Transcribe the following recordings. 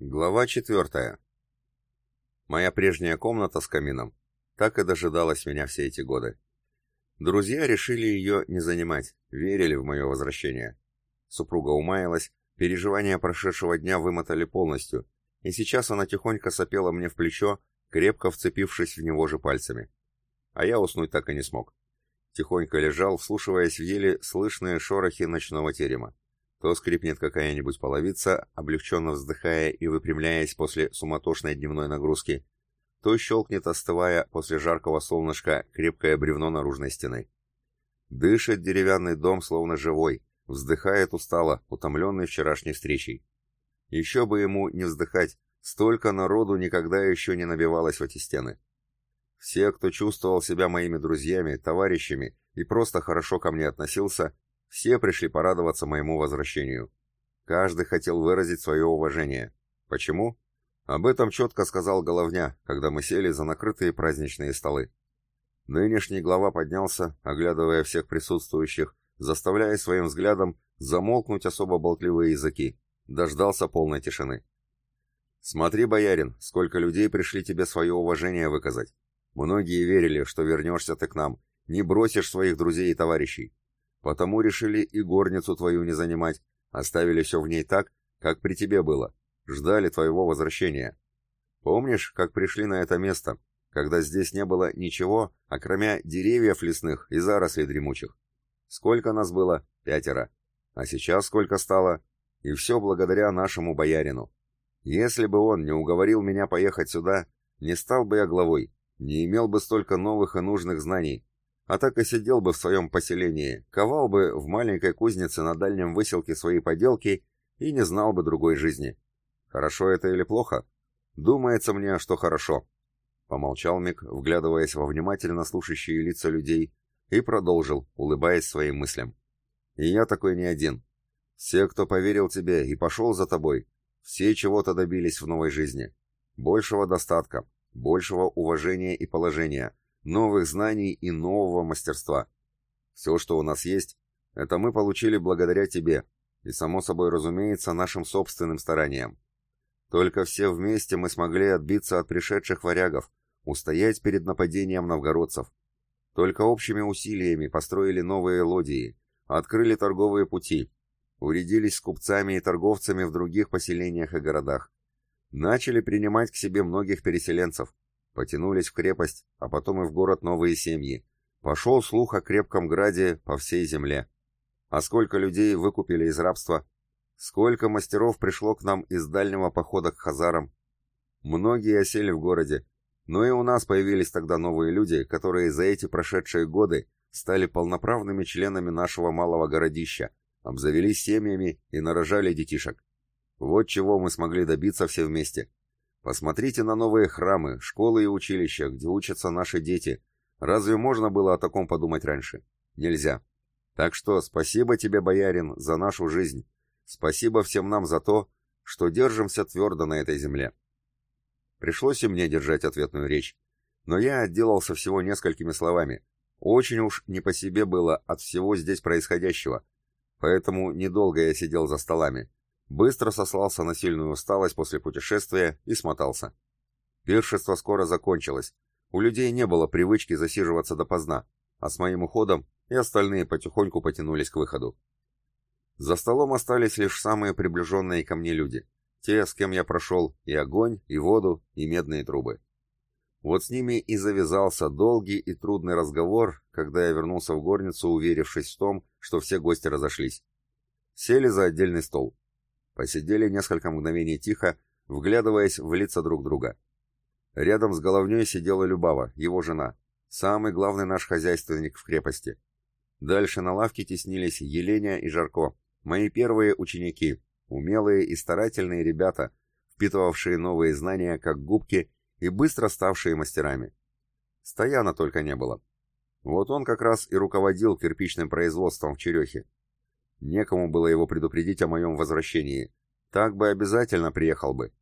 Глава четвертая. Моя прежняя комната с камином так и дожидалась меня все эти годы. Друзья решили ее не занимать, верили в мое возвращение. Супруга умаялась, переживания прошедшего дня вымотали полностью, и сейчас она тихонько сопела мне в плечо, крепко вцепившись в него же пальцами. А я уснуть так и не смог. Тихонько лежал, вслушиваясь в еле слышные шорохи ночного терема. То скрипнет какая-нибудь половица, облегченно вздыхая и выпрямляясь после суматошной дневной нагрузки, то щелкнет, остывая после жаркого солнышка, крепкое бревно наружной стены. Дышит деревянный дом, словно живой, вздыхает устало, утомленный вчерашней встречей. Еще бы ему не вздыхать, столько народу никогда еще не набивалось в эти стены. Все, кто чувствовал себя моими друзьями, товарищами и просто хорошо ко мне относился, все пришли порадоваться моему возвращению. Каждый хотел выразить свое уважение. Почему? Об этом четко сказал Головня, когда мы сели за накрытые праздничные столы. Нынешний глава поднялся, оглядывая всех присутствующих, заставляя своим взглядом замолкнуть особо болтливые языки. Дождался полной тишины. «Смотри, боярин, сколько людей пришли тебе свое уважение выказать. Многие верили, что вернешься ты к нам, не бросишь своих друзей и товарищей. Потому решили и горницу твою не занимать, оставили все в ней так, как при тебе было, ждали твоего возвращения. Помнишь, как пришли на это место, когда здесь не было ничего, окромя деревьев лесных и зарослей дремучих? Сколько нас было? Пятеро. А сейчас сколько стало? И все благодаря нашему боярину. Если бы он не уговорил меня поехать сюда, не стал бы я главой, не имел бы столько новых и нужных знаний, а так и сидел бы в своем поселении, ковал бы в маленькой кузнице на дальнем выселке свои поделки и не знал бы другой жизни. Хорошо это или плохо? Думается мне, что хорошо. Помолчал Мик, вглядываясь во внимательно слушающие лица людей, и продолжил, улыбаясь своим мыслям. И я такой не один. Все, кто поверил тебе и пошел за тобой, все чего-то добились в новой жизни. Большего достатка, большего уважения и положения, новых знаний и нового мастерства. Все, что у нас есть, это мы получили благодаря тебе и, само собой разумеется, нашим собственным стараниям. Только все вместе мы смогли отбиться от пришедших варягов, устоять перед нападением новгородцев. Только общими усилиями построили новые лодии, открыли торговые пути, уредились с купцами и торговцами в других поселениях и городах. Начали принимать к себе многих переселенцев, Потянулись в крепость, а потом и в город новые семьи. Пошел слух о крепком граде по всей земле. А сколько людей выкупили из рабства? Сколько мастеров пришло к нам из дальнего похода к хазарам? Многие осели в городе, но и у нас появились тогда новые люди, которые за эти прошедшие годы стали полноправными членами нашего малого городища, обзавелись семьями и нарожали детишек. Вот чего мы смогли добиться все вместе. Посмотрите на новые храмы, школы и училища, где учатся наши дети. Разве можно было о таком подумать раньше? Нельзя. Так что спасибо тебе, боярин, за нашу жизнь. Спасибо всем нам за то, что держимся твердо на этой земле. Пришлось и мне держать ответную речь. Но я отделался всего несколькими словами. Очень уж не по себе было от всего здесь происходящего. Поэтому недолго я сидел за столами. Быстро сослался на сильную усталость после путешествия и смотался. Пиршество скоро закончилось. У людей не было привычки засиживаться допоздна, а с моим уходом и остальные потихоньку потянулись к выходу. За столом остались лишь самые приближенные ко мне люди. Те, с кем я прошел и огонь, и воду, и медные трубы. Вот с ними и завязался долгий и трудный разговор, когда я вернулся в горницу, уверившись в том, что все гости разошлись. Сели за отдельный стол. Посидели несколько мгновений тихо, вглядываясь в лица друг друга. Рядом с головней сидела Любава, его жена, самый главный наш хозяйственник в крепости. Дальше на лавке теснились Еленя и Жарко, мои первые ученики, умелые и старательные ребята, впитывавшие новые знания как губки и быстро ставшие мастерами. Стояна только не было. Вот он как раз и руководил кирпичным производством в Черехе. Некому было его предупредить о моем возвращении. Так бы обязательно приехал бы.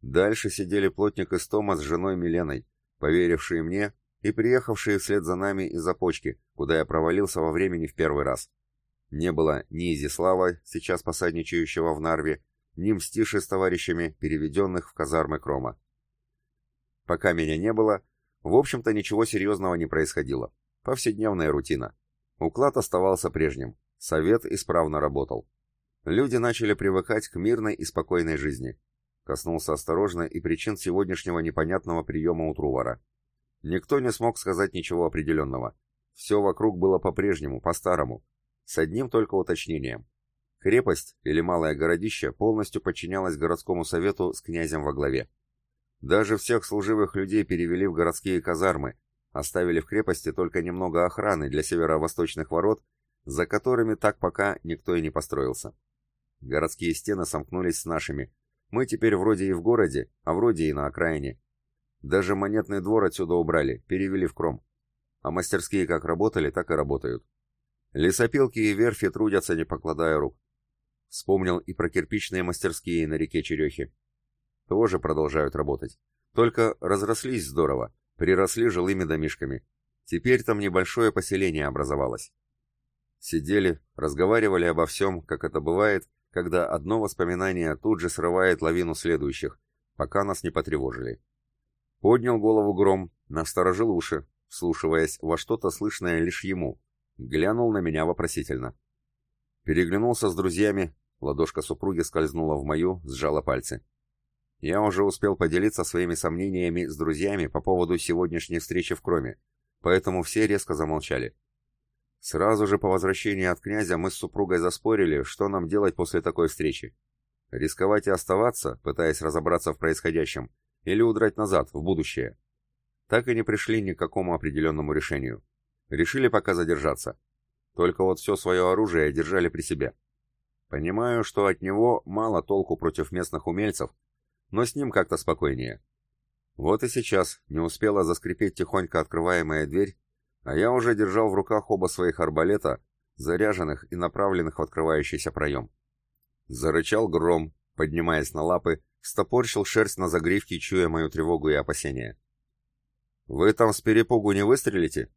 Дальше сидели плотник из Тома с женой Миленой, поверившие мне и приехавшие вслед за нами из-за почки, куда я провалился во времени в первый раз. Не было ни Изислава, сейчас посадничающего в Нарве, ни Мстиши с товарищами, переведенных в казармы Крома. Пока меня не было, в общем-то ничего серьезного не происходило. Повседневная рутина. Уклад оставался прежним. Совет исправно работал. Люди начали привыкать к мирной и спокойной жизни. Коснулся осторожно и причин сегодняшнего непонятного приема у Трувара. Никто не смог сказать ничего определенного. Все вокруг было по-прежнему, по-старому. С одним только уточнением. Крепость, или малое городище, полностью подчинялась городскому совету с князем во главе. Даже всех служивых людей перевели в городские казармы, оставили в крепости только немного охраны для северо-восточных ворот, за которыми так пока никто и не построился. Городские стены сомкнулись с нашими. Мы теперь вроде и в городе, а вроде и на окраине. Даже монетный двор отсюда убрали, перевели в Кром. А мастерские как работали, так и работают. Лесопилки и верфи трудятся, не покладая рук. Вспомнил и про кирпичные мастерские на реке Черехи. Тоже продолжают работать. Только разрослись здорово, приросли жилыми домишками. Теперь там небольшое поселение образовалось. Сидели, разговаривали обо всем, как это бывает, когда одно воспоминание тут же срывает лавину следующих, пока нас не потревожили. Поднял голову гром, насторожил уши, вслушиваясь во что-то слышное лишь ему. Глянул на меня вопросительно. Переглянулся с друзьями, ладошка супруги скользнула в мою, сжала пальцы. Я уже успел поделиться своими сомнениями с друзьями по поводу сегодняшней встречи в Кроме, поэтому все резко замолчали. Сразу же по возвращении от князя мы с супругой заспорили, что нам делать после такой встречи. Рисковать и оставаться, пытаясь разобраться в происходящем, или удрать назад, в будущее. Так и не пришли ни к какому определенному решению. Решили пока задержаться. Только вот все свое оружие держали при себе. Понимаю, что от него мало толку против местных умельцев, но с ним как-то спокойнее. Вот и сейчас не успела заскрипеть тихонько открываемая дверь, а я уже держал в руках оба своих арбалета, заряженных и направленных в открывающийся проем. Зарычал гром, поднимаясь на лапы, стопорщил шерсть на загривке, чуя мою тревогу и опасения. «Вы там с перепугу не выстрелите?»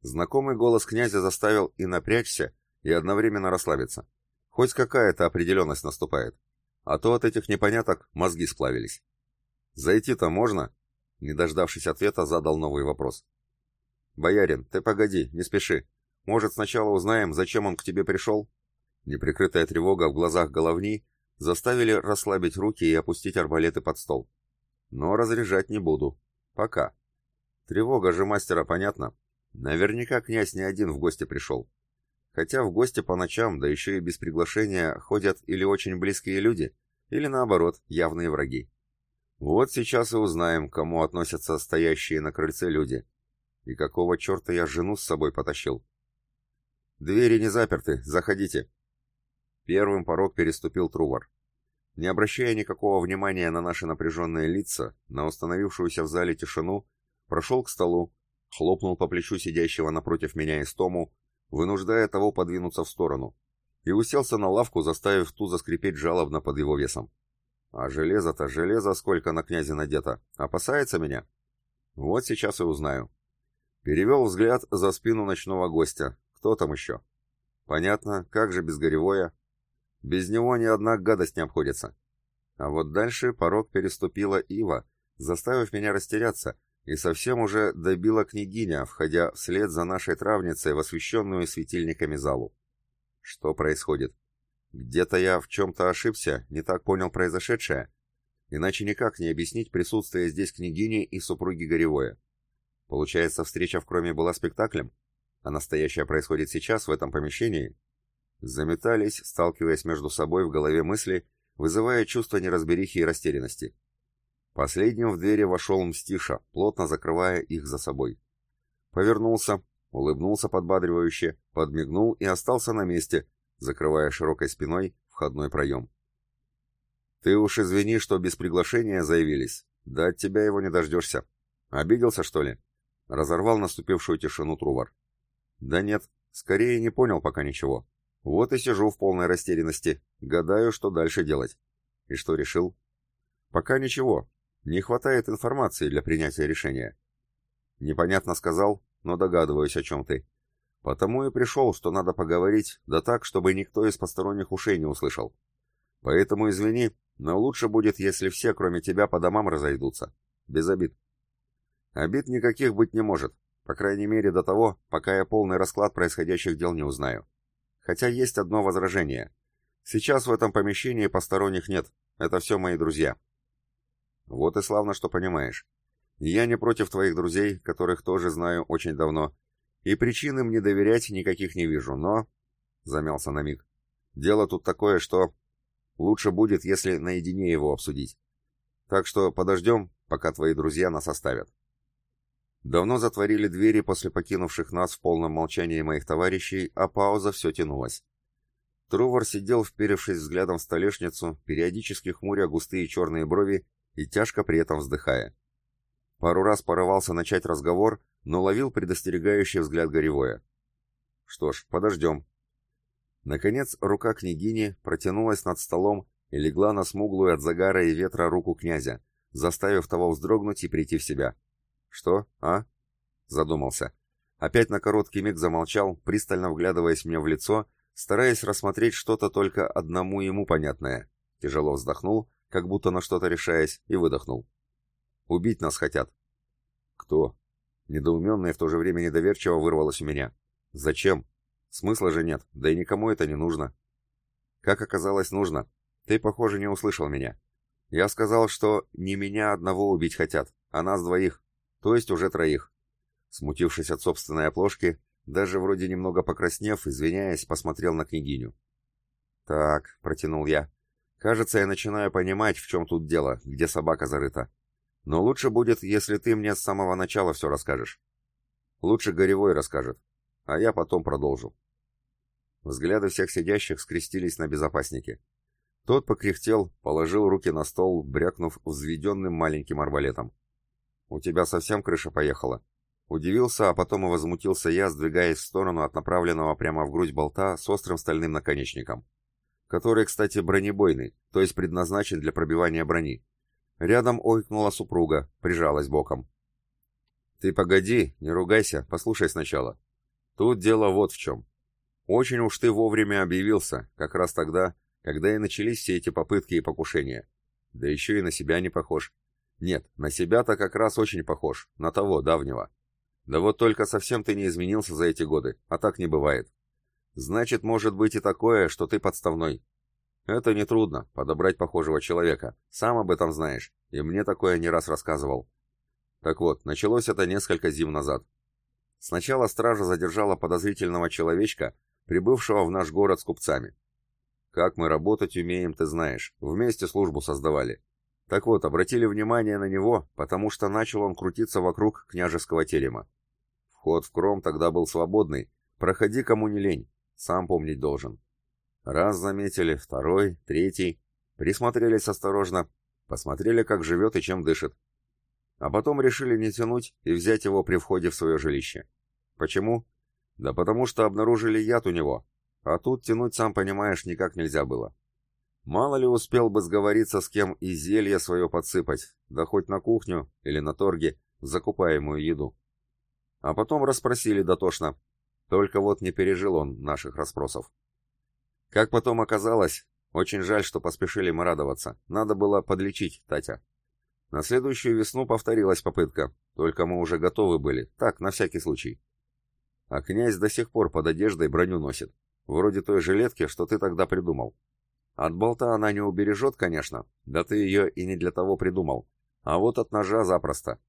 Знакомый голос князя заставил и напрячься, и одновременно расслабиться. Хоть какая-то определенность наступает. А то от этих непоняток мозги сплавились. «Зайти-то можно?» Не дождавшись ответа, задал новый вопрос. «Боярин, ты погоди, не спеши. Может, сначала узнаем, зачем он к тебе пришел?» Неприкрытая тревога в глазах головни заставили расслабить руки и опустить арбалеты под стол. «Но разряжать не буду. Пока. Тревога же мастера понятна. Наверняка князь не один в гости пришел. Хотя в гости по ночам, да еще и без приглашения, ходят или очень близкие люди, или наоборот, явные враги. Вот сейчас и узнаем, кому относятся стоящие на крыльце люди, и какого черта я жену с собой потащил? Двери не заперты, заходите. Первым порог переступил Трувар. Не обращая никакого внимания на наши напряженные лица, на установившуюся в зале тишину, прошел к столу, хлопнул по плечу сидящего напротив меня Истому, вынуждая того подвинуться в сторону, и уселся на лавку, заставив ту заскрипеть жалобно под его весом. А железо-то, железо сколько на князе надето, опасается меня? Вот сейчас и узнаю. Перевел взгляд за спину ночного гостя. Кто там еще? Понятно, как же без Горевоя? Без него ни одна гадость не обходится. А вот дальше порог переступила Ива, заставив меня растеряться, и совсем уже добила княгиня, входя вслед за нашей травницей в освещенную светильниками залу. Что происходит? Где-то я в чем-то ошибся, не так понял произошедшее, иначе никак не объяснить присутствие здесь княгини и супруги Горевоя. Получается, встреча в Кроме была спектаклем? А настоящая происходит сейчас, в этом помещении? Заметались, сталкиваясь между собой в голове мысли, вызывая чувство неразберихи и растерянности. Последним в двери вошел Мстиша, плотно закрывая их за собой. Повернулся, улыбнулся подбадривающе, подмигнул и остался на месте, закрывая широкой спиной входной проем. «Ты уж извини, что без приглашения заявились. Да от тебя его не дождешься. Обиделся, что ли?» Разорвал наступившую тишину Трувар. Да нет, скорее не понял пока ничего. Вот и сижу в полной растерянности, гадаю, что дальше делать. И что решил? Пока ничего. Не хватает информации для принятия решения. Непонятно сказал, но догадываюсь, о чем ты. Потому и пришел, что надо поговорить, да так, чтобы никто из посторонних ушей не услышал. Поэтому извини, но лучше будет, если все, кроме тебя, по домам разойдутся. Без обид. Обид никаких быть не может, по крайней мере до того, пока я полный расклад происходящих дел не узнаю. Хотя есть одно возражение. Сейчас в этом помещении посторонних нет, это все мои друзья. Вот и славно, что понимаешь. Я не против твоих друзей, которых тоже знаю очень давно, и причин им не доверять никаких не вижу, но...» Замялся на миг. «Дело тут такое, что... Лучше будет, если наедине его обсудить. Так что подождем, пока твои друзья нас оставят». Давно затворили двери после покинувших нас в полном молчании моих товарищей, а пауза все тянулась. Трувор сидел, вперевшись взглядом в столешницу, периодически хмуря густые черные брови и тяжко при этом вздыхая. Пару раз порывался начать разговор, но ловил предостерегающий взгляд Горевое. Что ж, подождем. Наконец, рука княгини протянулась над столом и легла на смуглую от загара и ветра руку князя, заставив того вздрогнуть и прийти в себя. «Что? А?» Задумался. Опять на короткий миг замолчал, пристально вглядываясь мне в лицо, стараясь рассмотреть что-то только одному ему понятное. Тяжело вздохнул, как будто на что-то решаясь, и выдохнул. Убить нас хотят. Кто? Недоуменно и в то же время недоверчиво вырвалось у меня. Зачем? Смысла же нет, да и никому это не нужно. Как оказалось, нужно. Ты, похоже, не услышал меня. Я сказал, что не меня одного убить хотят, а нас двоих, то есть уже троих. Смутившись от собственной оплошки, даже вроде немного покраснев, извиняясь, посмотрел на княгиню. «Так», — протянул я, — «кажется, я начинаю понимать, в чем тут дело, где собака зарыта. Но лучше будет, если ты мне с самого начала все расскажешь. Лучше Горевой расскажет, а я потом продолжу. Взгляды всех сидящих скрестились на безопаснике. Тот покряхтел, положил руки на стол, брякнув взведенным маленьким арбалетом. «У тебя совсем крыша поехала?» Удивился, а потом и возмутился я, сдвигаясь в сторону от направленного прямо в грудь болта с острым стальным наконечником. Который, кстати, бронебойный, то есть предназначен для пробивания брони. Рядом ойкнула супруга, прижалась боком. «Ты погоди, не ругайся, послушай сначала. Тут дело вот в чем. Очень уж ты вовремя объявился, как раз тогда, когда и начались все эти попытки и покушения. Да еще и на себя не похож. Нет, на себя-то как раз очень похож, на того, давнего. Да вот только совсем ты не изменился за эти годы, а так не бывает. Значит, может быть и такое, что ты подставной. Это нетрудно, подобрать похожего человека. Сам об этом знаешь, и мне такое не раз рассказывал. Так вот, началось это несколько зим назад. Сначала стража задержала подозрительного человечка, прибывшего в наш город с купцами. Как мы работать умеем, ты знаешь. Вместе службу создавали. Так вот, обратили внимание на него, потому что начал он крутиться вокруг княжеского терема. Вход в кром тогда был свободный. Проходи, кому не лень. Сам помнить должен. Раз заметили, второй, третий. Присмотрелись осторожно, посмотрели, как живет и чем дышит. А потом решили не тянуть и взять его при входе в свое жилище. Почему? Да потому что обнаружили яд у него. А тут тянуть, сам понимаешь, никак нельзя было. Мало ли успел бы сговориться с кем и зелье свое подсыпать, да хоть на кухню или на торге, закупаемую еду. А потом расспросили дотошно. Только вот не пережил он наших расспросов. Как потом оказалось, очень жаль, что поспешили мы радоваться. Надо было подлечить Татя. На следующую весну повторилась попытка, только мы уже готовы были, так, на всякий случай. А князь до сих пор под одеждой броню носит. Вроде той жилетки, что ты тогда придумал. От болта она не убережет, конечно, да ты ее и не для того придумал. А вот от ножа запросто.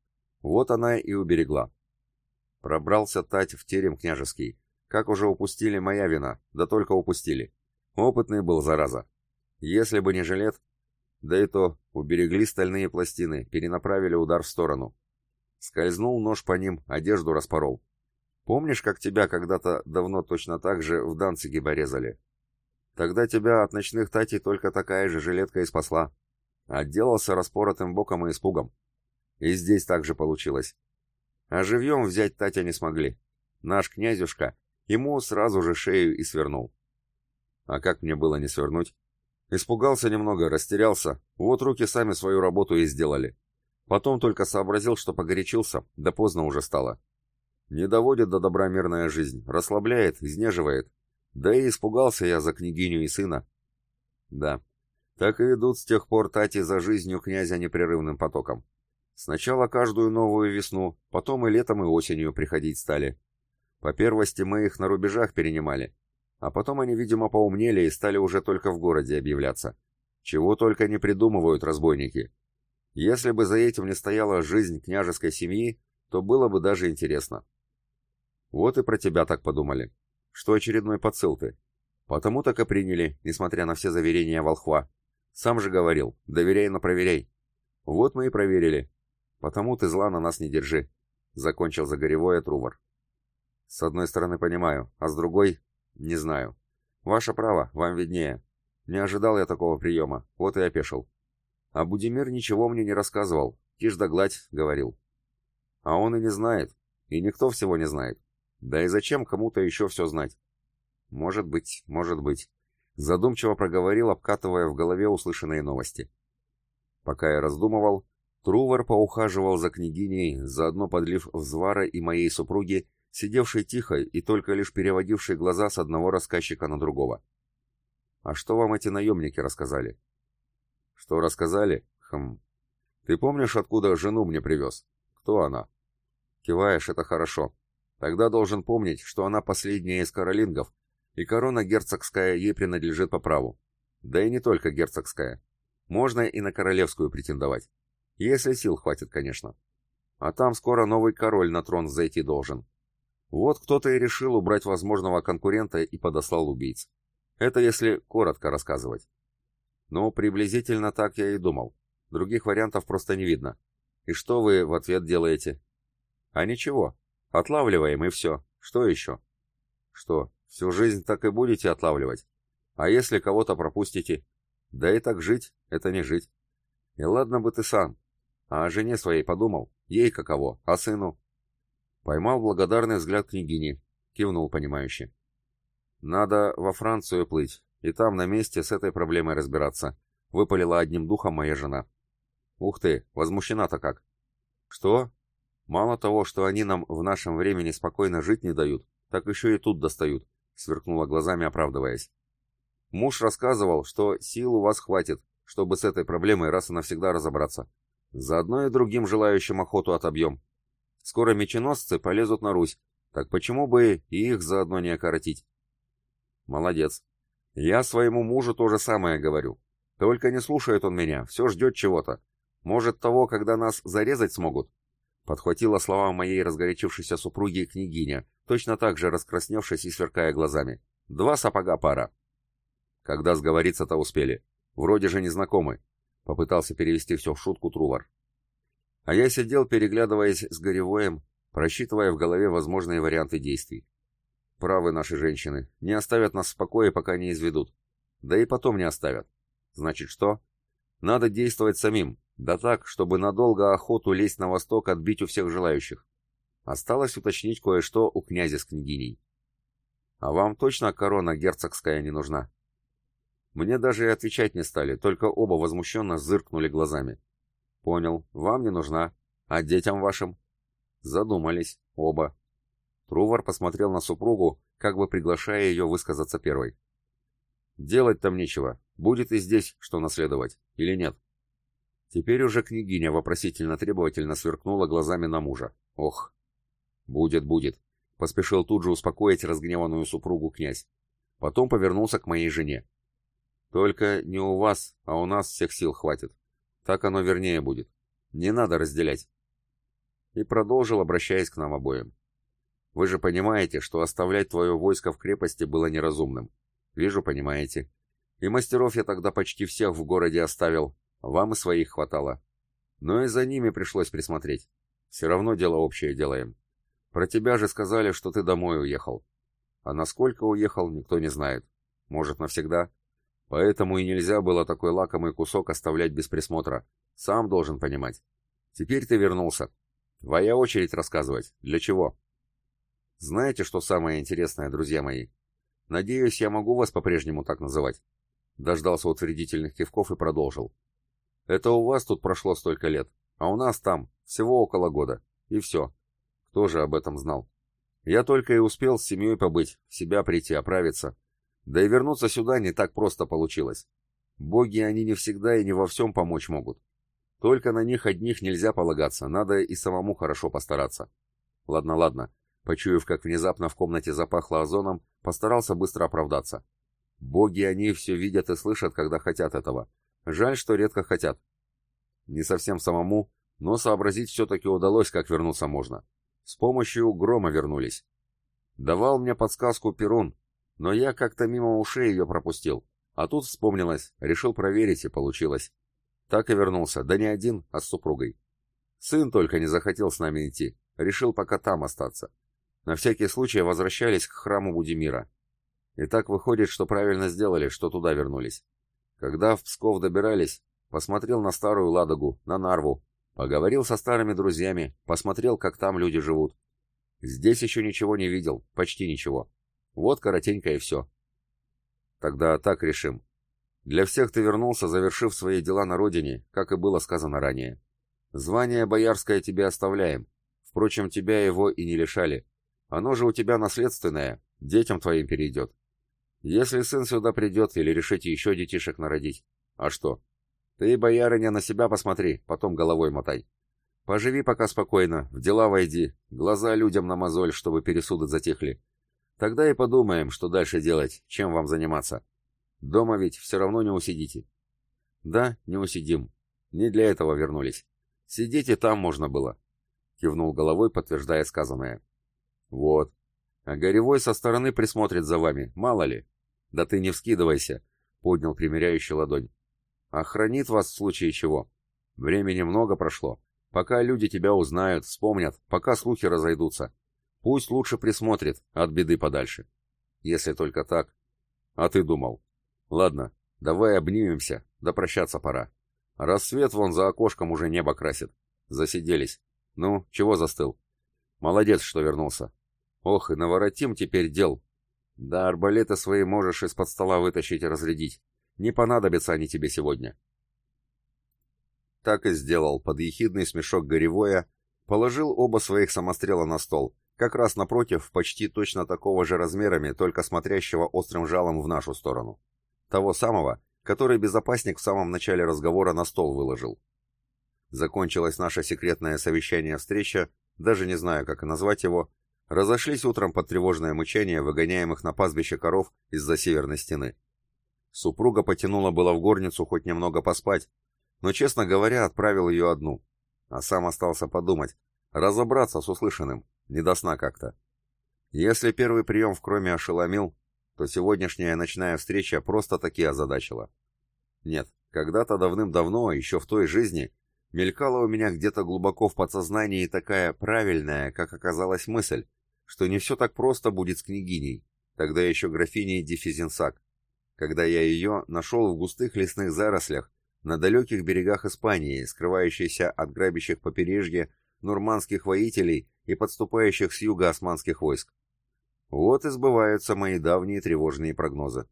Вот она и уберегла. Пробрался Тать в терем княжеский. Как уже упустили, моя вина, да только упустили. Опытный был, зараза. Если бы не жилет... Да и то, уберегли стальные пластины, перенаправили удар в сторону. Скользнул нож по ним, одежду распорол. Помнишь, как тебя когда-то давно точно так же в Данциге порезали? Тогда тебя от ночных татей только такая же жилетка и спасла. Отделался распоротым боком и испугом. И здесь так же получилось. А живьем взять Татя не смогли. Наш князюшка ему сразу же шею и свернул. А как мне было не свернуть? Испугался немного, растерялся. Вот руки сами свою работу и сделали. Потом только сообразил, что погорячился, да поздно уже стало. Не доводит до добра мирная жизнь, расслабляет, изнеживает. Да и испугался я за княгиню и сына. Да, Так и идут с тех пор тати за жизнью князя непрерывным потоком. Сначала каждую новую весну, потом и летом, и осенью приходить стали. По первости мы их на рубежах перенимали, а потом они, видимо, поумнели и стали уже только в городе объявляться. Чего только не придумывают разбойники. Если бы за этим не стояла жизнь княжеской семьи, то было бы даже интересно. Вот и про тебя так подумали. Что очередной подсыл ты. Потому так и приняли, несмотря на все заверения волхва. Сам же говорил, доверяй, но проверяй. Вот мы и проверили. Потому ты зла на нас не держи. Закончил загоревое Трувор. С одной стороны понимаю, а с другой не знаю. Ваше право, вам виднее. Не ожидал я такого приема, вот и опешил. А Будимир ничего мне не рассказывал, тишь да гладь, говорил. А он и не знает, и никто всего не знает. Да и зачем кому-то еще все знать? Может быть, может быть. Задумчиво проговорил, обкатывая в голове услышанные новости. Пока я раздумывал, Трувор поухаживал за княгиней, заодно подлив взвара и моей супруге, сидевшей тихо и только лишь переводившей глаза с одного рассказчика на другого. «А что вам эти наемники рассказали?» «Что рассказали? Хм. Ты помнишь, откуда жену мне привез? Кто она?» «Киваешь, это хорошо. Тогда должен помнить, что она последняя из каролингов, и корона герцогская ей принадлежит по праву. Да и не только герцогская. Можно и на королевскую претендовать. Если сил хватит, конечно. А там скоро новый король на трон зайти должен. Вот кто-то и решил убрать возможного конкурента и подослал убийц. Это если коротко рассказывать. Ну, приблизительно так я и думал. Других вариантов просто не видно. И что вы в ответ делаете? А ничего. Отлавливаем и все. Что еще? Что, всю жизнь так и будете отлавливать? А если кого-то пропустите? Да и так жить — это не жить. И ладно бы ты сам. А о жене своей подумал? Ей каково? А сыну? Поймал благодарный взгляд княгини. Кивнул понимающе. Надо во Францию плыть, и там на месте с этой проблемой разбираться. Выпалила одним духом моя жена. Ух ты, возмущена-то как. Что? Мало того, что они нам в нашем времени спокойно жить не дают, так еще и тут достают, сверкнула глазами, оправдываясь. Муж рассказывал, что сил у вас хватит, чтобы с этой проблемой раз и навсегда разобраться. Заодно и другим желающим охоту отобьем. Скоро меченосцы полезут на Русь, так почему бы и их заодно не окоротить? Молодец. Я своему мужу то же самое говорю. Только не слушает он меня, все ждет чего-то. Может, того, когда нас зарезать смогут? Подхватила слова моей разгорячившейся супруги княгиня, точно так же раскрасневшись и сверкая глазами. Два сапога пара. Когда сговориться-то успели? Вроде же незнакомы. Попытался перевести все в шутку Трувар. А я сидел, переглядываясь с Горевоем, просчитывая в голове возможные варианты действий. Правы наши женщины. Не оставят нас в покое, пока не изведут. Да и потом не оставят. Значит что? Надо действовать самим. Да так, чтобы надолго охоту лезть на восток отбить у всех желающих. Осталось уточнить кое-что у князя с княгиней. А вам точно корона герцогская не нужна? Мне даже и отвечать не стали, только оба возмущенно зыркнули глазами. Понял, вам не нужна. А детям вашим? Задумались, оба. Трувор посмотрел на супругу, как бы приглашая ее высказаться первой. «Делать там нечего. Будет и здесь что наследовать, или нет?» Теперь уже княгиня вопросительно-требовательно сверкнула глазами на мужа. «Ох!» «Будет, будет», — поспешил тут же успокоить разгневанную супругу князь. Потом повернулся к моей жене. «Только не у вас, а у нас всех сил хватит. Так оно вернее будет. Не надо разделять». И продолжил, обращаясь к нам обоим. Вы же понимаете, что оставлять твое войско в крепости было неразумным. Вижу, понимаете. И мастеров я тогда почти всех в городе оставил, вам и своих хватало. Но и за ними пришлось присмотреть. Все равно дело общее делаем. Про тебя же сказали, что ты домой уехал. А насколько уехал, никто не знает. Может, навсегда? Поэтому и нельзя было такой лакомый кусок оставлять без присмотра. Сам должен понимать. Теперь ты вернулся. Твоя очередь рассказывать. Для чего? Знаете, что самое интересное, друзья мои? Надеюсь, я могу вас по-прежнему так называть. Дождался утвердительных кивков и продолжил. Это у вас тут прошло столько лет, а у нас там всего около года. И все. Кто же об этом знал? Я только и успел с семьей побыть, в себя прийти, оправиться. Да и вернуться сюда не так просто получилось. Боги они не всегда и не во всем помочь могут. Только на них одних нельзя полагаться, надо и самому хорошо постараться. Ладно, ладно. Почуяв, как внезапно в комнате запахло озоном, постарался быстро оправдаться. Боги они все видят и слышат, когда хотят этого. Жаль, что редко хотят. Не совсем самому, но сообразить все-таки удалось, как вернуться можно. С помощью грома вернулись. Давал мне подсказку Перун, но я как-то мимо ушей ее пропустил. А тут вспомнилось, решил проверить, и получилось. Так и вернулся, да не один, а с супругой. Сын только не захотел с нами идти, решил пока там остаться. На всякий случай возвращались к храму Будимира. И так выходит, что правильно сделали, что туда вернулись. Когда в Псков добирались, посмотрел на старую Ладогу, на Нарву, поговорил со старыми друзьями, посмотрел, как там люди живут. Здесь еще ничего не видел, почти ничего. Вот коротенько и все. Тогда так решим. Для всех ты вернулся, завершив свои дела на родине, как и было сказано ранее. Звание боярское тебе оставляем. Впрочем, тебя его и не лишали. Оно же у тебя наследственное, детям твоим перейдет. Если сын сюда придет или решите еще детишек народить. А что? Ты, боярыня, на себя посмотри, потом головой мотай. Поживи пока спокойно, в дела войди, глаза людям на мозоль, чтобы пересуды затихли. Тогда и подумаем, что дальше делать, чем вам заниматься. Дома ведь все равно не усидите. Да, не усидим. Не для этого вернулись. Сидите там можно было. Кивнул головой, подтверждая сказанное. Вот. А Горевой со стороны присмотрит за вами, мало ли. «Да ты не вскидывайся», — поднял примеряющий ладонь. «Охранит вас в случае чего. Времени много прошло. Пока люди тебя узнают, вспомнят, пока слухи разойдутся. Пусть лучше присмотрит, от беды подальше. Если только так. А ты думал. Ладно, давай обнимемся, да прощаться пора. Рассвет вон за окошком уже небо красит. Засиделись. Ну, чего застыл? Молодец, что вернулся. Ох, и наворотим теперь дел, да, арбалеты свои можешь из-под стола вытащить и разрядить. Не понадобятся они тебе сегодня. Так и сделал, под ехидный смешок горевоя, положил оба своих самострела на стол, как раз напротив, почти точно такого же размерами, только смотрящего острым жалом в нашу сторону. Того самого, который безопасник в самом начале разговора на стол выложил. Закончилось наше секретное совещание-встреча, даже не знаю, как назвать его, Разошлись утром под тревожное мычание выгоняемых на пастбище коров из-за северной стены. Супруга потянула было в горницу хоть немного поспать, но, честно говоря, отправил ее одну. А сам остался подумать, разобраться с услышанным, не до сна как-то. Если первый прием в кроме ошеломил, то сегодняшняя ночная встреча просто-таки озадачила. Нет, когда-то давным-давно, еще в той жизни, мелькала у меня где-то глубоко в подсознании такая правильная, как оказалась мысль, что не все так просто будет с княгиней, тогда еще графиней Дефизенсак, когда я ее нашел в густых лесных зарослях на далеких берегах Испании, скрывающейся от грабящих побережья нурманских воителей и подступающих с юга османских войск. Вот и сбываются мои давние тревожные прогнозы.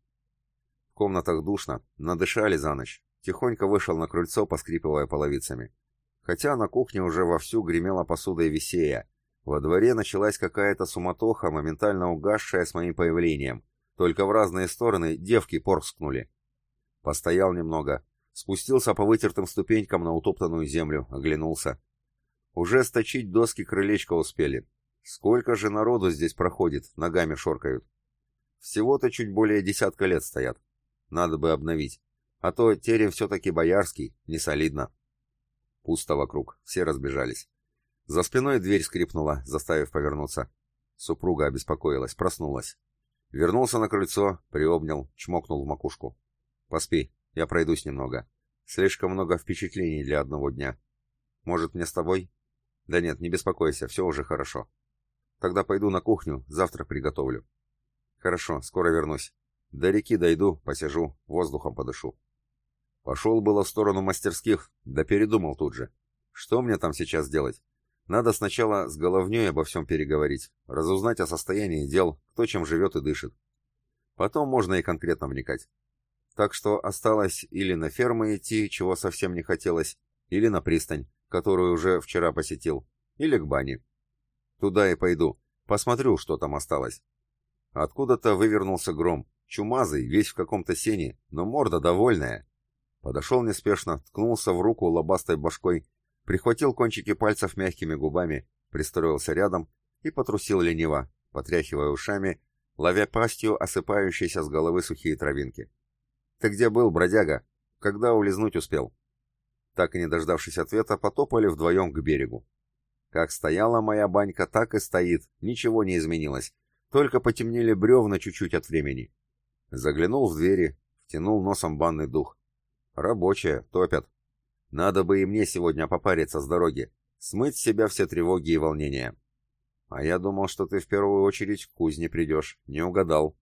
В комнатах душно, надышали за ночь. Тихонько вышел на крыльцо, поскрипывая половицами. Хотя на кухне уже вовсю гремела посуда и висея, во дворе началась какая-то суматоха, моментально угасшая с моим появлением. Только в разные стороны девки порскнули. Постоял немного, спустился по вытертым ступенькам на утоптанную землю, оглянулся. Уже сточить доски крылечка успели. Сколько же народу здесь проходит, ногами шоркают. Всего-то чуть более десятка лет стоят. Надо бы обновить. А то терем все-таки боярский, не солидно. Пусто вокруг, все разбежались. За спиной дверь скрипнула, заставив повернуться. Супруга обеспокоилась, проснулась. Вернулся на крыльцо, приобнял, чмокнул в макушку. «Поспи, я пройдусь немного. Слишком много впечатлений для одного дня. Может, мне с тобой?» «Да нет, не беспокойся, все уже хорошо. Тогда пойду на кухню, завтра приготовлю». «Хорошо, скоро вернусь. До реки дойду, посижу, воздухом подышу». Пошел было в сторону мастерских, да передумал тут же. Что мне там сейчас делать? Надо сначала с головней обо всем переговорить, разузнать о состоянии дел, кто чем живет и дышит. Потом можно и конкретно вникать. Так что осталось или на ферму идти, чего совсем не хотелось, или на пристань, которую уже вчера посетил, или к бане. Туда и пойду, посмотрю, что там осталось. Откуда-то вывернулся гром, чумазый, весь в каком-то сене, но морда довольная. Подошел неспешно, ткнулся в руку лобастой башкой, прихватил кончики пальцев мягкими губами, пристроился рядом и потрусил лениво, потряхивая ушами, ловя пастью осыпающиеся с головы сухие травинки. «Ты где был, бродяга? Когда улизнуть успел?» Так и не дождавшись ответа, потопали вдвоем к берегу. Как стояла моя банька, так и стоит, ничего не изменилось, только потемнели бревна чуть-чуть от времени. Заглянул в двери, втянул носом банный дух. Рабочие, топят. Надо бы и мне сегодня попариться с дороги, смыть с себя все тревоги и волнения. А я думал, что ты в первую очередь к кузне придешь. Не угадал.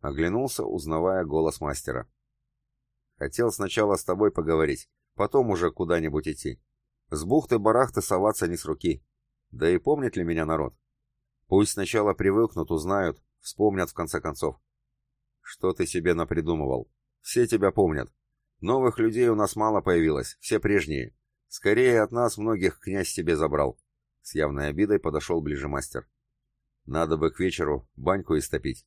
Оглянулся, узнавая голос мастера. Хотел сначала с тобой поговорить, потом уже куда-нибудь идти. С бухты-барахты соваться не с руки. Да и помнит ли меня народ? Пусть сначала привыкнут, узнают, вспомнят в конце концов. Что ты себе напридумывал? Все тебя помнят. Новых людей у нас мало появилось, все прежние. Скорее от нас многих князь себе забрал. С явной обидой подошел ближе мастер. Надо бы к вечеру баньку истопить.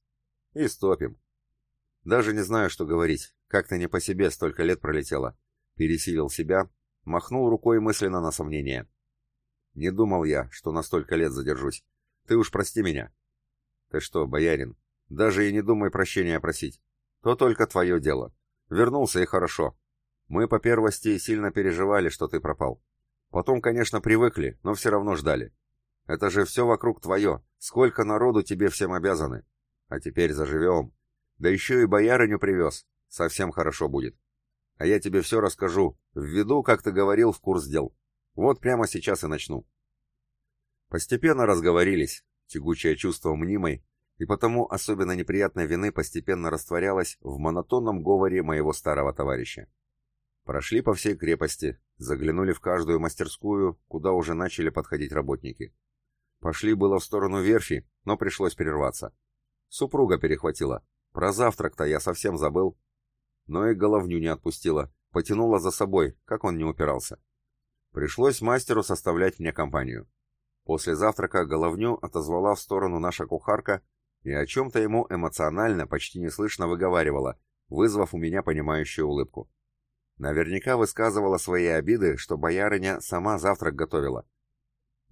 Истопим. Даже не знаю, что говорить. Как-то не по себе столько лет пролетело. Пересилил себя, махнул рукой мысленно на сомнение. Не думал я, что на столько лет задержусь. Ты уж прости меня. Ты что, боярин, даже и не думай прощения просить. То только твое дело. Вернулся и хорошо. Мы по первости сильно переживали, что ты пропал. Потом, конечно, привыкли, но все равно ждали. Это же все вокруг твое. Сколько народу тебе всем обязаны. А теперь заживем. Да еще и боярыню привез. Совсем хорошо будет. А я тебе все расскажу, введу, как ты говорил, в курс дел. Вот прямо сейчас и начну. Постепенно разговорились. Тягучее чувство мнимой и потому особенно неприятной вины постепенно растворялось в монотонном говоре моего старого товарища. Прошли по всей крепости, заглянули в каждую мастерскую, куда уже начали подходить работники. Пошли было в сторону верфи, но пришлось прерваться. Супруга перехватила. Про завтрак-то я совсем забыл. Но и головню не отпустила, потянула за собой, как он не упирался. Пришлось мастеру составлять мне компанию. После завтрака головню отозвала в сторону наша кухарка и о чем-то ему эмоционально, почти неслышно выговаривала, вызвав у меня понимающую улыбку. Наверняка высказывала свои обиды, что боярыня сама завтрак готовила.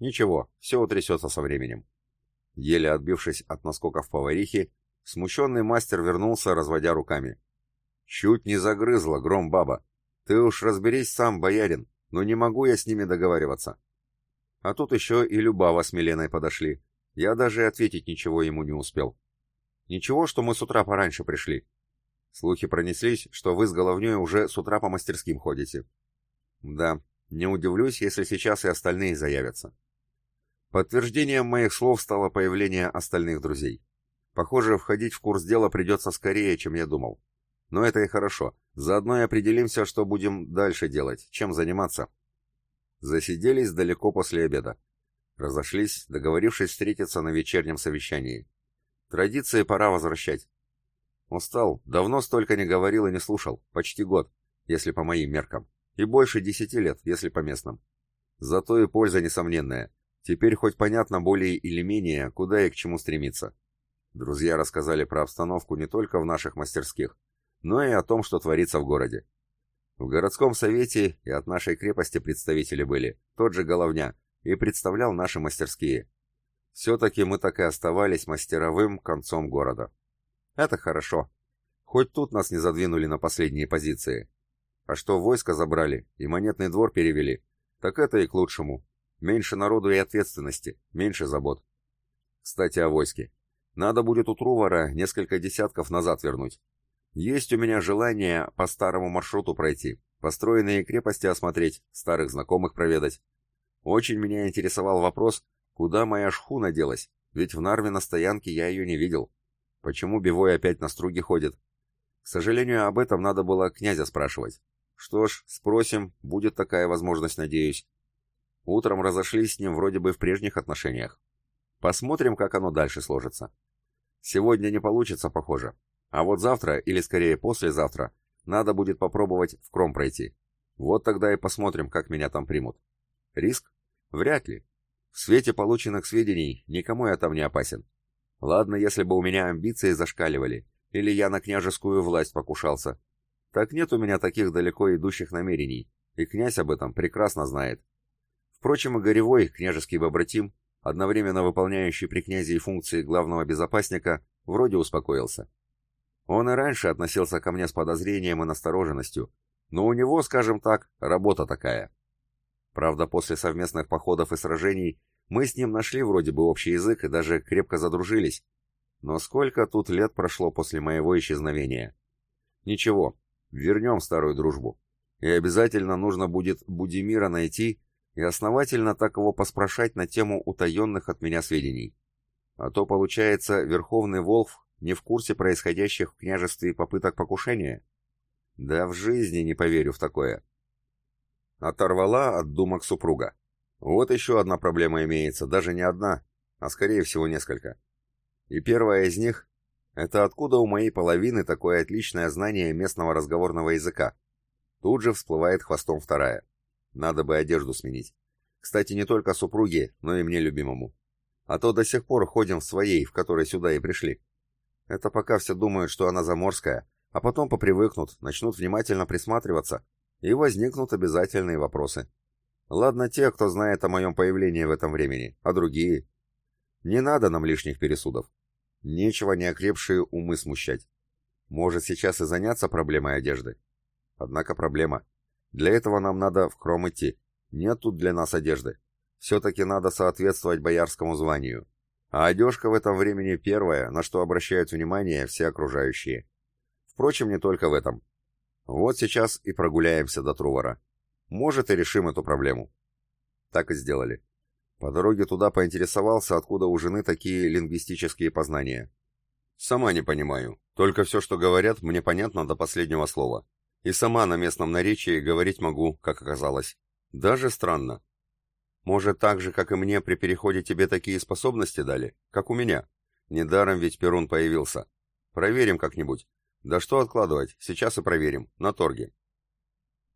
Ничего, все утрясется со временем. Еле отбившись от наскоков поварихи, смущенный мастер вернулся, разводя руками. «Чуть не загрызла, гром баба. Ты уж разберись сам, боярин, но не могу я с ними договариваться». А тут еще и Любава с Миленой подошли. Я даже ответить ничего ему не успел. «Ничего, что мы с утра пораньше пришли. Слухи пронеслись, что вы с головней уже с утра по мастерским ходите. Да, не удивлюсь, если сейчас и остальные заявятся. Подтверждением моих слов стало появление остальных друзей. Похоже, входить в курс дела придется скорее, чем я думал. Но это и хорошо. Заодно и определимся, что будем дальше делать, чем заниматься. Засиделись далеко после обеда. Разошлись, договорившись встретиться на вечернем совещании. Традиции пора возвращать. Устал, давно столько не говорил и не слушал, почти год, если по моим меркам, и больше десяти лет, если по местным. Зато и польза несомненная. Теперь хоть понятно более или менее, куда и к чему стремиться. Друзья рассказали про обстановку не только в наших мастерских, но и о том, что творится в городе. В городском совете и от нашей крепости представители были, тот же Головня, и представлял наши мастерские. Все-таки мы так и оставались мастеровым концом города. Это хорошо. Хоть тут нас не задвинули на последние позиции. А что войско забрали и монетный двор перевели, так это и к лучшему. Меньше народу и ответственности, меньше забот. Кстати, о войске. Надо будет у Трувора несколько десятков назад вернуть. Есть у меня желание по старому маршруту пройти, построенные крепости осмотреть, старых знакомых проведать. Очень меня интересовал вопрос, куда моя шхуна делась, ведь в Нарве на стоянке я ее не видел. Почему Бивой опять на струге ходит? К сожалению, об этом надо было князя спрашивать. Что ж, спросим, будет такая возможность, надеюсь. Утром разошлись с ним вроде бы в прежних отношениях. Посмотрим, как оно дальше сложится. Сегодня не получится, похоже. А вот завтра, или скорее послезавтра, надо будет попробовать в Кром пройти. Вот тогда и посмотрим, как меня там примут. Риск? Вряд ли. В свете полученных сведений никому я там не опасен. Ладно, если бы у меня амбиции зашкаливали, или я на княжескую власть покушался. Так нет у меня таких далеко идущих намерений, и князь об этом прекрасно знает. Впрочем, и Горевой, княжеский побратим, одновременно выполняющий при князе и функции главного безопасника, вроде успокоился. Он и раньше относился ко мне с подозрением и настороженностью, но у него, скажем так, работа такая. Правда, после совместных походов и сражений мы с ним нашли вроде бы общий язык и даже крепко задружились. Но сколько тут лет прошло после моего исчезновения? Ничего, вернем старую дружбу. И обязательно нужно будет Будимира найти и основательно так его поспрашать на тему утаенных от меня сведений. А то, получается, Верховный Волф не в курсе происходящих в княжестве попыток покушения? Да в жизни не поверю в такое. Оторвала от думок супруга. Вот еще одна проблема имеется, даже не одна, а скорее всего несколько. И первая из них — это откуда у моей половины такое отличное знание местного разговорного языка. Тут же всплывает хвостом вторая. Надо бы одежду сменить. Кстати, не только супруге, но и мне любимому. А то до сих пор ходим в своей, в которой сюда и пришли. Это пока все думают, что она заморская, а потом попривыкнут, начнут внимательно присматриваться, и возникнут обязательные вопросы. Ладно те, кто знает о моем появлении в этом времени, а другие? Не надо нам лишних пересудов. Нечего неокрепшие умы смущать. Может сейчас и заняться проблемой одежды. Однако проблема. Для этого нам надо в Кром идти. Нет тут для нас одежды. Все-таки надо соответствовать боярскому званию. А одежка в этом времени первая, на что обращают внимание все окружающие. Впрочем, не только в этом. Вот сейчас и прогуляемся до Трувора. Может, и решим эту проблему. Так и сделали. По дороге туда поинтересовался, откуда у жены такие лингвистические познания. Сама не понимаю. Только все, что говорят, мне понятно до последнего слова. И сама на местном наречии говорить могу, как оказалось. Даже странно. Может, так же, как и мне, при переходе тебе такие способности дали, как у меня? Недаром ведь Перун появился. Проверим как-нибудь. Да что откладывать, сейчас и проверим, на торге.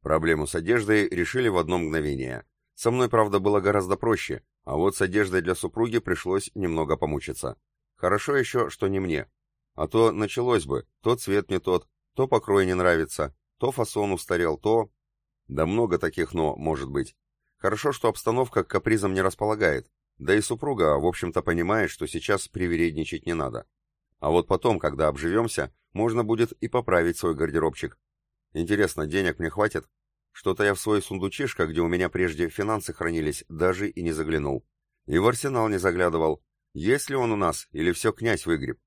Проблему с одеждой решили в одно мгновение. Со мной, правда, было гораздо проще, а вот с одеждой для супруги пришлось немного помучиться. Хорошо еще, что не мне. А то началось бы, то цвет не тот, то покрой не нравится, то фасон устарел, то... Да много таких «но» может быть. Хорошо, что обстановка к капризам не располагает, да и супруга, в общем-то, понимает, что сейчас привередничать не надо. А вот потом, когда обживемся, можно будет и поправить свой гардеробчик. Интересно, денег мне хватит? Что-то я в свой сундучишко, где у меня прежде финансы хранились, даже и не заглянул. И в арсенал не заглядывал. Есть ли он у нас, или все князь выгреб?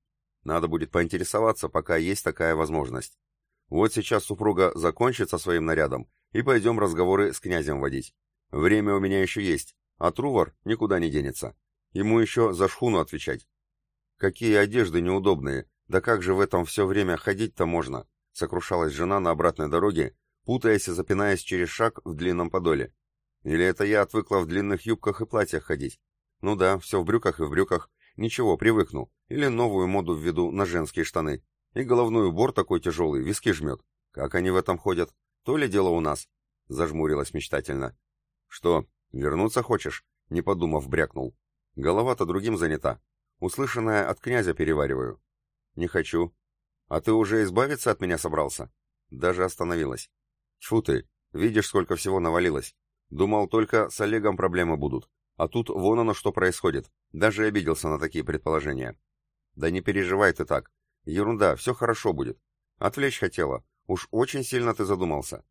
Надо будет поинтересоваться, пока есть такая возможность. Вот сейчас супруга закончит со своим нарядом, и пойдем разговоры с князем водить. Время у меня еще есть, а Трувор никуда не денется. Ему еще за шхуну отвечать. Какие одежды неудобные, да как же в этом все время ходить-то можно? Сокрушалась жена на обратной дороге, путаясь и запинаясь через шаг в длинном подоле. Или это я отвыкла в длинных юбках и платьях ходить? Ну да, все в брюках и в брюках. Ничего, привыкну. Или новую моду введу на женские штаны. И головной убор такой тяжелый, виски жмет. Как они в этом ходят? То ли дело у нас? Зажмурилась мечтательно. «Что, вернуться хочешь?» — не подумав, брякнул. «Голова-то другим занята. Услышанное от князя перевариваю». «Не хочу». «А ты уже избавиться от меня собрался?» Даже остановилась. «Тьфу ты, видишь, сколько всего навалилось. Думал, только с Олегом проблемы будут. А тут вон оно что происходит. Даже обиделся на такие предположения». «Да не переживай ты так. Ерунда, все хорошо будет. Отвлечь хотела. Уж очень сильно ты задумался.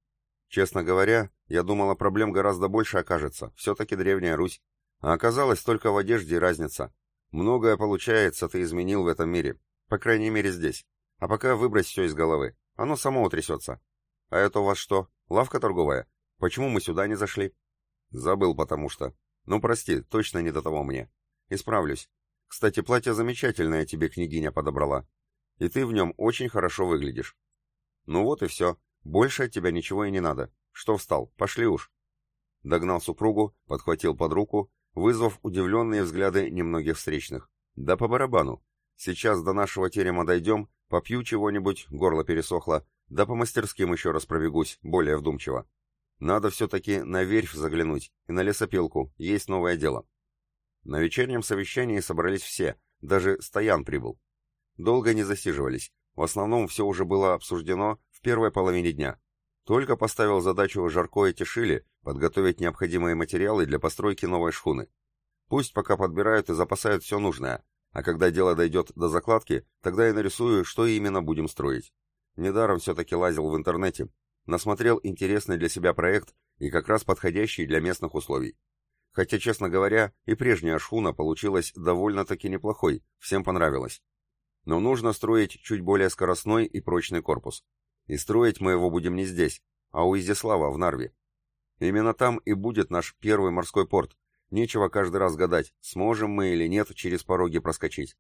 Честно говоря, я думала, проблем гораздо больше окажется. Все-таки Древняя Русь. А оказалось, только в одежде разница. Многое получается, ты изменил в этом мире. По крайней мере здесь. А пока выбрось все из головы. Оно само утрясется. А это у вас что, лавка торговая? Почему мы сюда не зашли? Забыл, потому что. Ну, прости, точно не до того мне. Исправлюсь. Кстати, платье замечательное тебе княгиня подобрала. И ты в нем очень хорошо выглядишь. Ну вот и все. Больше от тебя ничего и не надо. Что встал? Пошли уж. Догнал супругу, подхватил под руку, вызвав удивленные взгляды немногих встречных. Да по барабану. Сейчас до нашего терема дойдем, попью чего-нибудь, горло пересохло, да по мастерским еще раз пробегусь, более вдумчиво. Надо все-таки на верфь заглянуть и на лесопилку, есть новое дело. На вечернем совещании собрались все, даже Стоян прибыл. Долго не засиживались, в основном все уже было обсуждено в первой половине дня. Только поставил задачу Жарко и Тишили подготовить необходимые материалы для постройки новой шхуны. Пусть пока подбирают и запасают все нужное, а когда дело дойдет до закладки, тогда я нарисую, что именно будем строить. Недаром все-таки лазил в интернете, насмотрел интересный для себя проект и как раз подходящий для местных условий. Хотя, честно говоря, и прежняя шхуна получилась довольно-таки неплохой, всем понравилось. Но нужно строить чуть более скоростной и прочный корпус. И строить мы его будем не здесь, а у Изяслава в Нарве. Именно там и будет наш первый морской порт. Нечего каждый раз гадать, сможем мы или нет через пороги проскочить.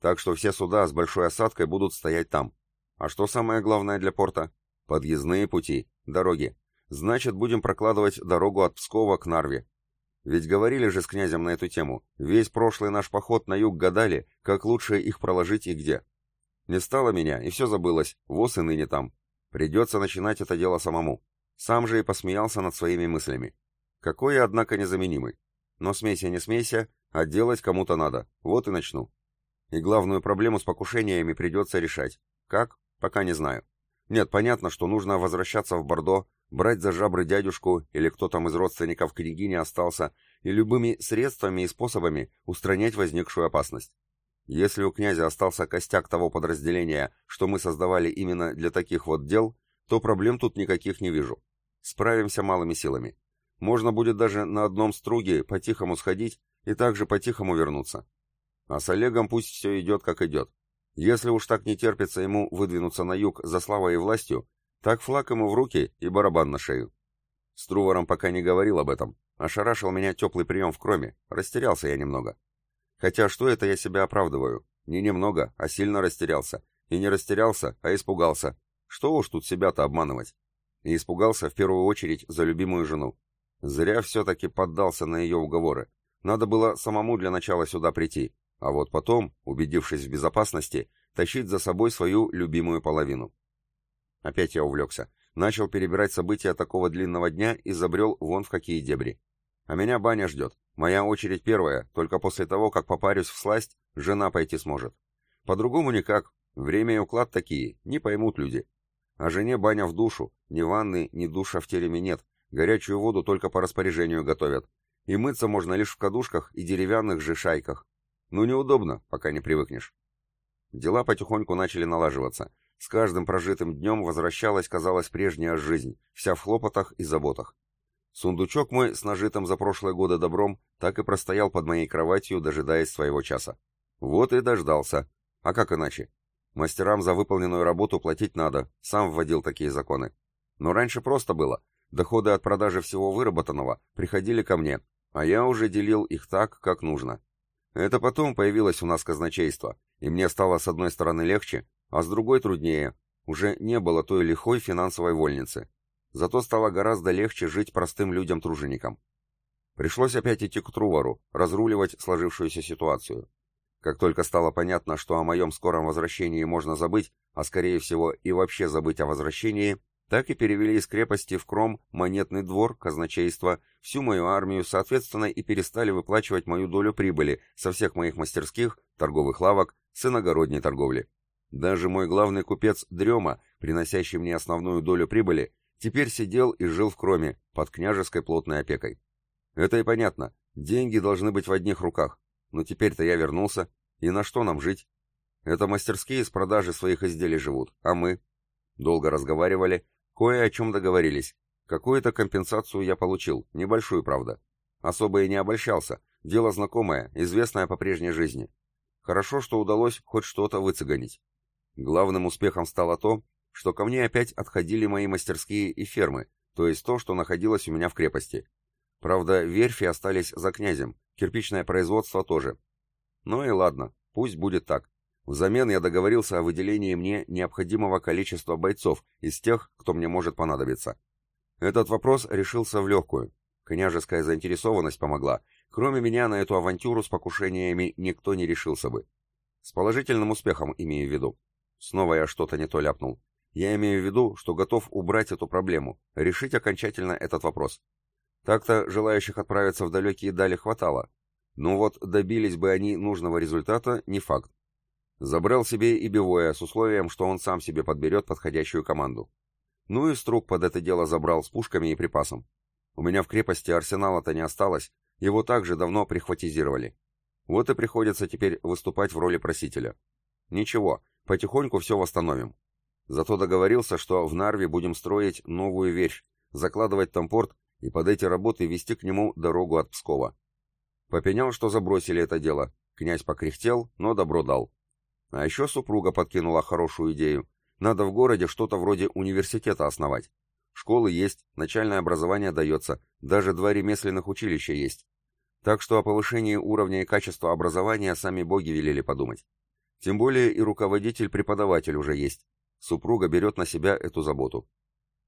Так что все суда с большой осадкой будут стоять там. А что самое главное для порта? Подъездные пути, дороги. Значит, будем прокладывать дорогу от Пскова к Нарве. Ведь говорили же с князем на эту тему. Весь прошлый наш поход на юг гадали, как лучше их проложить и где. Не стало меня, и все забылось, воз и ныне там. Придется начинать это дело самому. Сам же и посмеялся над своими мыслями. Какой я, однако, незаменимый. Но смейся, не смейся, а делать кому-то надо. Вот и начну. И главную проблему с покушениями придется решать. Как? Пока не знаю. Нет, понятно, что нужно возвращаться в Бордо, брать за жабры дядюшку или кто там из родственников княгини остался, и любыми средствами и способами устранять возникшую опасность. Если у князя остался костяк того подразделения, что мы создавали именно для таких вот дел, то проблем тут никаких не вижу. Справимся малыми силами. Можно будет даже на одном струге по-тихому сходить и также по-тихому вернуться. А с Олегом пусть все идет как идет. Если уж так не терпится ему выдвинуться на юг за славой и властью, так флаг ему в руки и барабан на шею. С пока не говорил об этом. Ошарашил меня теплый прием в кроме. Растерялся я немного. Хотя что это я себя оправдываю? Не немного, а сильно растерялся. И не растерялся, а испугался. Что уж тут себя-то обманывать? И испугался в первую очередь за любимую жену. Зря все-таки поддался на ее уговоры. Надо было самому для начала сюда прийти, а вот потом, убедившись в безопасности, тащить за собой свою любимую половину. Опять я увлекся. Начал перебирать события такого длинного дня и забрел вон в какие дебри. А меня баня ждет. Моя очередь первая, только после того, как попарюсь в сласть, жена пойти сможет. По-другому никак. Время и уклад такие, не поймут люди. А жене баня в душу, ни ванны, ни душа в тереме нет, горячую воду только по распоряжению готовят. И мыться можно лишь в кадушках и деревянных же шайках. Ну неудобно, пока не привыкнешь. Дела потихоньку начали налаживаться. С каждым прожитым днем возвращалась, казалось, прежняя жизнь, вся в хлопотах и заботах. Сундучок мой с нажитым за прошлые годы добром так и простоял под моей кроватью, дожидаясь своего часа. Вот и дождался. А как иначе? Мастерам за выполненную работу платить надо, сам вводил такие законы. Но раньше просто было. Доходы от продажи всего выработанного приходили ко мне, а я уже делил их так, как нужно. Это потом появилось у нас казначейство, и мне стало с одной стороны легче, а с другой труднее. Уже не было той лихой финансовой вольницы. Зато стало гораздо легче жить простым людям-труженикам. Пришлось опять идти к Трувору, разруливать сложившуюся ситуацию. Как только стало понятно, что о моем скором возвращении можно забыть, а скорее всего и вообще забыть о возвращении, так и перевели из крепости в Кром монетный двор, казначейство, всю мою армию, соответственно, и перестали выплачивать мою долю прибыли со всех моих мастерских, торговых лавок, с иногородней торговли. Даже мой главный купец Дрема, приносящий мне основную долю прибыли, теперь сидел и жил в Кроме, под княжеской плотной опекой. Это и понятно, деньги должны быть в одних руках, но теперь-то я вернулся, и на что нам жить? Это мастерские с продажи своих изделий живут, а мы? Долго разговаривали, кое о чем договорились. Какую-то компенсацию я получил, небольшую, правда. Особо и не обольщался, дело знакомое, известное по прежней жизни. Хорошо, что удалось хоть что-то выцегонить. Главным успехом стало то, что ко мне опять отходили мои мастерские и фермы, то есть то, что находилось у меня в крепости. Правда, верфи остались за князем, кирпичное производство тоже. Ну и ладно, пусть будет так. Взамен я договорился о выделении мне необходимого количества бойцов из тех, кто мне может понадобиться. Этот вопрос решился в легкую. Княжеская заинтересованность помогла. Кроме меня на эту авантюру с покушениями никто не решился бы. С положительным успехом имею в виду. Снова я что-то не то ляпнул. Я имею в виду, что готов убрать эту проблему, решить окончательно этот вопрос. Так-то желающих отправиться в далекие дали хватало. Но вот добились бы они нужного результата, не факт. Забрал себе и Бивоя с условием, что он сам себе подберет подходящую команду. Ну и Струк под это дело забрал с пушками и припасом. У меня в крепости арсенала-то не осталось, его также давно прихватизировали. Вот и приходится теперь выступать в роли просителя. Ничего, потихоньку все восстановим. Зато договорился, что в Нарве будем строить новую вещь, закладывать там порт и под эти работы вести к нему дорогу от Пскова. Попенял, что забросили это дело. Князь покряхтел, но добро дал. А еще супруга подкинула хорошую идею. Надо в городе что-то вроде университета основать. Школы есть, начальное образование дается, даже два ремесленных училища есть. Так что о повышении уровня и качества образования сами боги велели подумать. Тем более и руководитель-преподаватель уже есть. Супруга берет на себя эту заботу.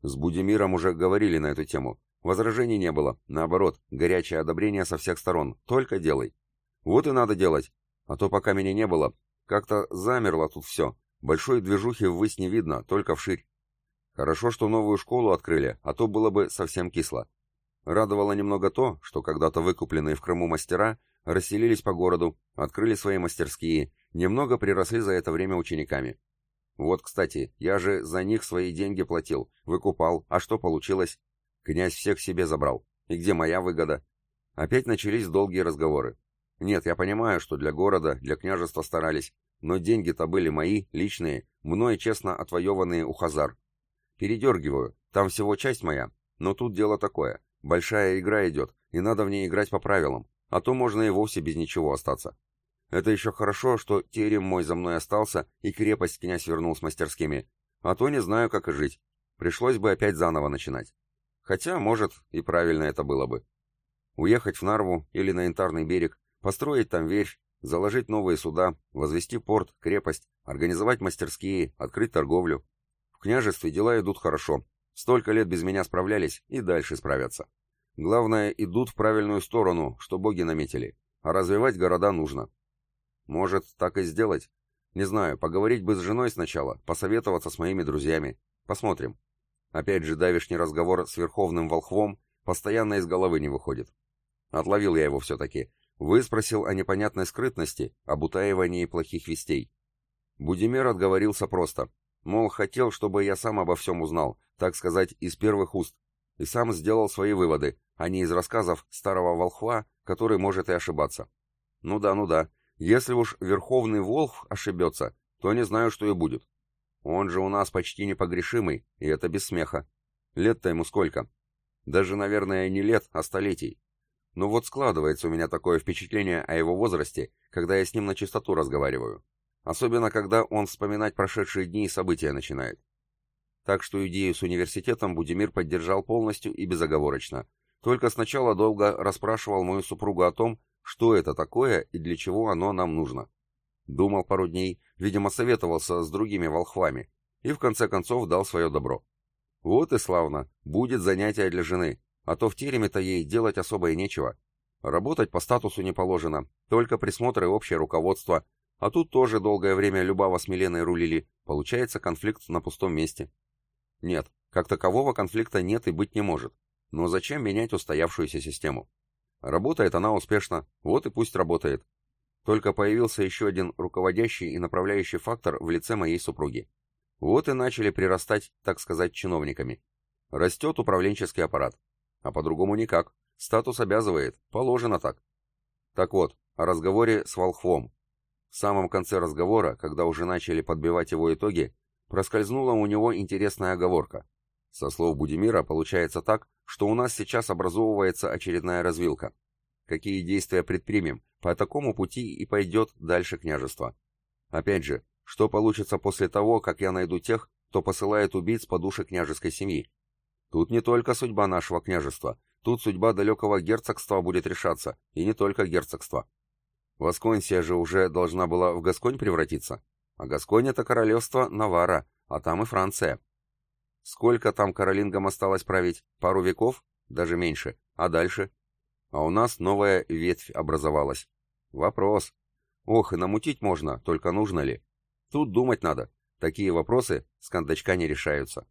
С Будимиром уже говорили на эту тему. Возражений не было. Наоборот, горячее одобрение со всех сторон. Только делай. Вот и надо делать. А то пока меня не было, как-то замерло тут все. Большой движухи ввысь не видно, только вширь. Хорошо, что новую школу открыли, а то было бы совсем кисло. Радовало немного то, что когда-то выкупленные в Крыму мастера расселились по городу, открыли свои мастерские, немного приросли за это время учениками. Вот, кстати, я же за них свои деньги платил, выкупал, а что получилось? Князь всех себе забрал. И где моя выгода? Опять начались долгие разговоры. Нет, я понимаю, что для города, для княжества старались, но деньги-то были мои, личные, мной честно отвоеванные у Хазар. Передергиваю, там всего часть моя, но тут дело такое. Большая игра идет, и надо в ней играть по правилам, а то можно и вовсе без ничего остаться. Это еще хорошо, что терем мой за мной остался, и крепость князь вернул с мастерскими. А то не знаю, как и жить. Пришлось бы опять заново начинать. Хотя, может, и правильно это было бы. Уехать в Нарву или на Янтарный берег, построить там вещь, заложить новые суда, возвести порт, крепость, организовать мастерские, открыть торговлю. В княжестве дела идут хорошо. Столько лет без меня справлялись и дальше справятся. Главное, идут в правильную сторону, что боги наметили. А развивать города нужно. Может, так и сделать? Не знаю, поговорить бы с женой сначала, посоветоваться с моими друзьями. Посмотрим. Опять же, давишний разговор с Верховным Волхвом постоянно из головы не выходит. Отловил я его все-таки. Выспросил о непонятной скрытности, об утаивании плохих вестей. Будимир отговорился просто. Мол, хотел, чтобы я сам обо всем узнал, так сказать, из первых уст, и сам сделал свои выводы, а не из рассказов старого волхва, который может и ошибаться. Ну да, ну да, если уж Верховный Волх ошибется, то не знаю, что и будет. Он же у нас почти непогрешимый, и это без смеха. Лет-то ему сколько? Даже, наверное, не лет, а столетий. Но вот складывается у меня такое впечатление о его возрасте, когда я с ним на чистоту разговариваю. Особенно, когда он вспоминать прошедшие дни и события начинает. Так что идею с университетом Будимир поддержал полностью и безоговорочно. Только сначала долго расспрашивал мою супругу о том, что это такое и для чего оно нам нужно. Думал пару дней, видимо, советовался с другими волхвами, и в конце концов дал свое добро. Вот и славно, будет занятие для жены, а то в тереме-то ей делать особо и нечего. Работать по статусу не положено, только присмотр и общее руководство, а тут тоже долгое время Любава с Миленой рулили, получается конфликт на пустом месте. Нет, как такового конфликта нет и быть не может. Но зачем менять устоявшуюся систему? Работает она успешно, вот и пусть работает. Только появился еще один руководящий и направляющий фактор в лице моей супруги. Вот и начали прирастать, так сказать, чиновниками. Растет управленческий аппарат. А по-другому никак. Статус обязывает, положено так. Так вот, о разговоре с Волхвом. В самом конце разговора, когда уже начали подбивать его итоги, проскользнула у него интересная оговорка. Со слов Будимира получается так, что у нас сейчас образовывается очередная развилка. Какие действия предпримем? По такому пути и пойдет дальше княжество. Опять же, что получится после того, как я найду тех, кто посылает убийц по душе княжеской семьи? Тут не только судьба нашего княжества, тут судьба далекого герцогства будет решаться, и не только герцогства. Восконсия же уже должна была в Гасконь превратиться, а Гасконь — это королевство Навара, а там и Франция. Сколько там каролингам осталось править? Пару веков? Даже меньше. А дальше? А у нас новая ветвь образовалась. Вопрос. Ох, и намутить можно, только нужно ли? Тут думать надо. Такие вопросы с кондачка не решаются.